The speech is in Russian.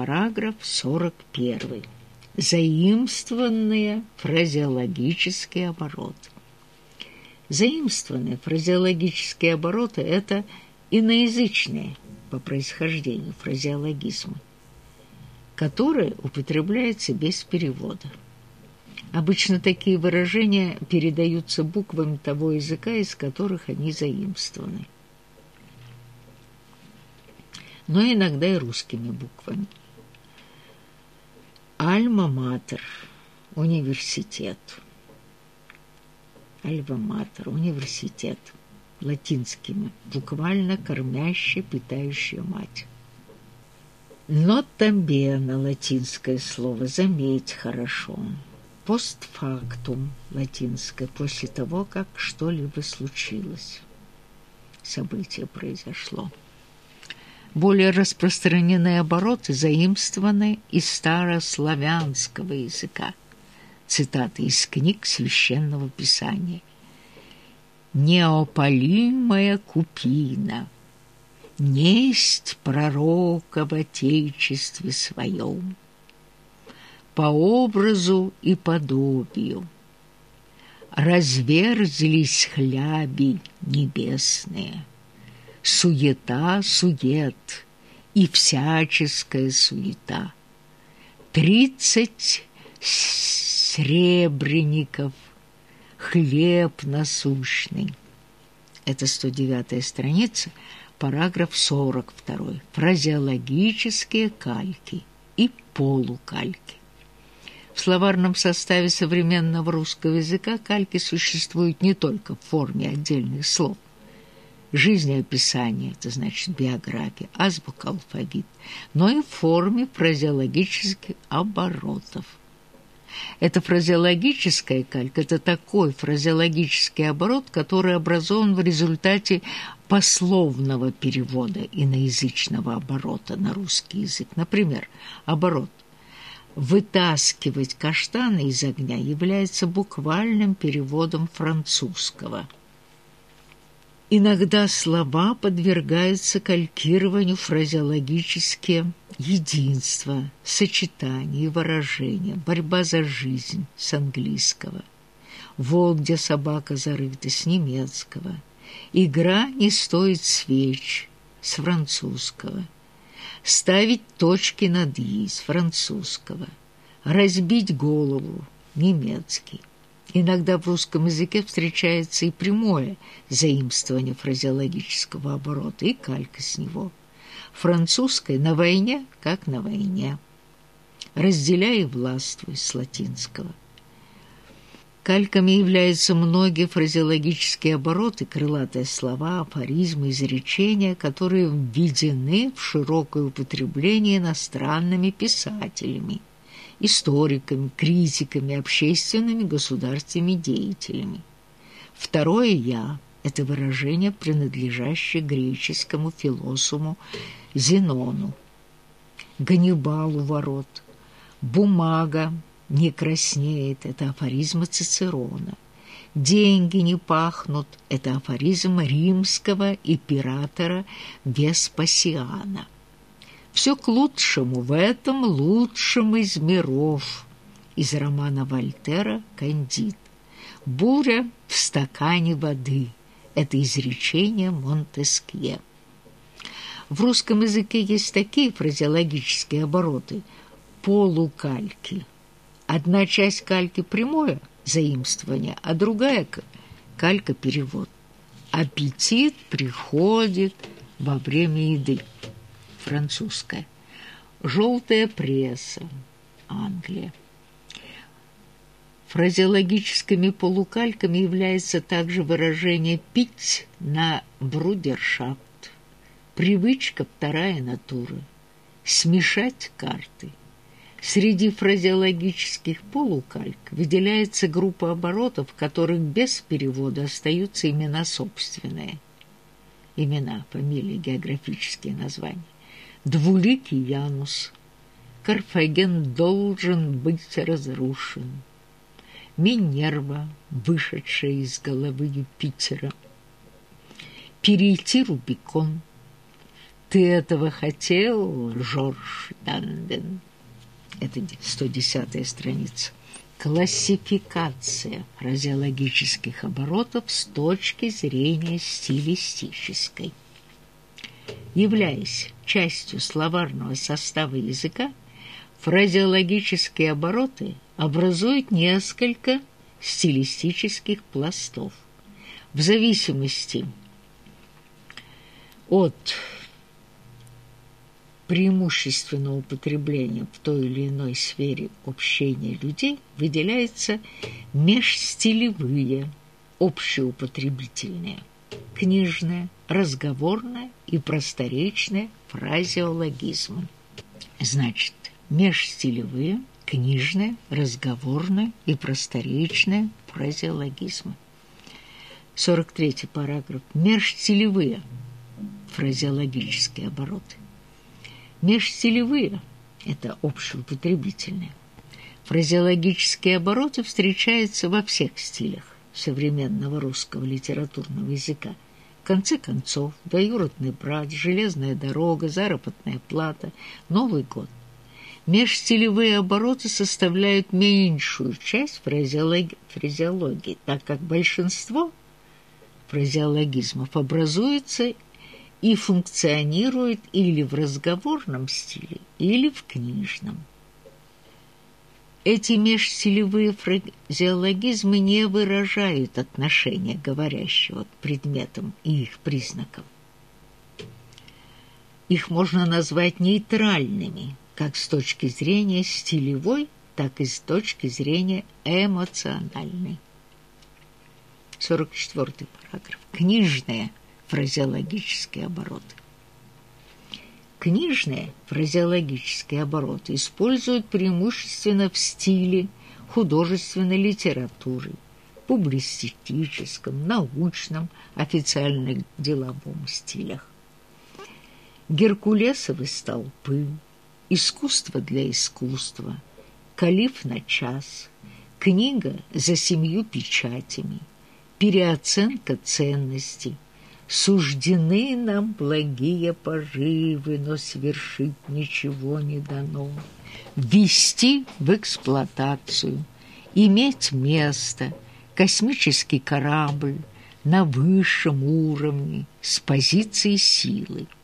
Параграф 41. Заимствованные фразеологические обороты. Заимствованные фразеологические обороты – это иноязычные по происхождению фразеологизмы, которые употребляются без перевода. Обычно такие выражения передаются буквами того языка, из которых они заимствованы, но иногда и русскими буквами. Альма-матер – университет. Альма-матер – университет. Латинскими. Буквально кормящая, питающая мать. Но тамбена – латинское слово. Заметь хорошо. Постфактум – латинское. После того, как что-либо случилось. Событие произошло. Более распространенные обороты заимствованы из старославянского языка. Цитаты из книг Священного Писания. «Неопалимая купина, несть пророка в Отечестве своем, по образу и подобию, разверзлись хляби небесные» суета, сует и всяческая суета. Тридцать сребреников, хлеб насущный. Это 109 страница, параграф 42. Фразеологические кальки и полукальки. В словарном составе современного русского языка кальки существуют не только в форме отдельных слов, жизнеописание, это значит биография, азбука, алфавит, но и в форме фразеологических оборотов. Это фразеологическая калька – это такой фразеологический оборот, который образован в результате пословного перевода иноязычного оборота на русский язык. Например, оборот «вытаскивать каштаны из огня» является буквальным переводом французского – Иногда слова подвергаются калькированию фразеологические единства, сочетания и выражения, борьба за жизнь с английского, волк, где собака зарыта с немецкого, игра не стоит свеч с французского, ставить точки над «и» с французского, разбить голову немецкий. Иногда в русском языке встречается и прямое заимствование фразеологического оборота, и калька с него. Французское «на войне» как «на войне». «Разделяй и властвуй» с латинского. Кальками являются многие фразеологические обороты, крылатые слова, афоризмы, изречения, которые введены в широкое употребление иностранными писателями историками, критиками, общественными государственными деятелями. Второе «я» – это выражение, принадлежащее греческому философу Зенону, Ганнибалу ворот. Бумага не краснеет – это афоризм Цицерона. Деньги не пахнут – это афоризм римского императора Веспасиана. Все к лучшему в этом лучшем из миров. Из романа Вольтера «Кандид». «Буря в стакане воды» — это изречение Монтескье. В русском языке есть такие фразеологические обороты – полукальки. Одна часть кальки – прямое заимствование, а другая – калька-перевод. Аппетит приходит во время еды французская. Желтая пресса, Англия. Фразеологическими полукальками является также выражение «пить» на брудершафт, привычка вторая натура, смешать карты. Среди фразеологических полукальк выделяется группа оборотов, в которых без перевода остаются имена собственные. Имена, фамилии, географические названия двуликий Янус. Карфаген должен быть разрушен. Минерва, вышедшая из головы Юпитера. Перейти Рубикон. Ты этого хотел, Жорж Данден? Это 110-я страница. Классификация фразеологических оборотов с точки зрения стилистической. Являясь частью словарного состава языка, фразеологические обороты образуют несколько стилистических пластов. В зависимости от преимущественного употребления в той или иной сфере общения людей выделяются межстилевые, общеупотребительные, книжное, разговорное и просторечное фразеологизмы. Значит, межстилевые, книжное, разговорное и просторечное фразеологизмы. 43 параграф. Межстилевые фразеологические обороты. Межстилевые – это общеупотребительные. Фразеологические обороты встречаются во всех стилях современного русского литературного языка. Конце концов, двоюродный брат, железная дорога, заработная плата, Новый год. Межстилевые обороты составляют меньшую часть фразеологии, фразеологии так как большинство фразеологизмов образуется и функционирует или в разговорном стиле, или в книжном. Эти межстилевые фразеологизмы не выражают отношения говорящего к предметам и их признакам. Их можно назвать нейтральными, как с точки зрения стилевой, так и с точки зрения эмоциональной. 44 параграф. Книжные фразеологические обороты. Книжные фразеологические обороты используют преимущественно в стиле художественной литературы, публицистическом, научном, официально-деловом стилях. Геркулесовы столпы – искусство для искусства, калиф на час, книга за семью печатями, переоценка ценностей, суждены нам благие поживы, но свершить ничего не дано, ввести в эксплуатацию, иметь место, космический корабль на высшем уровне с позиции силы –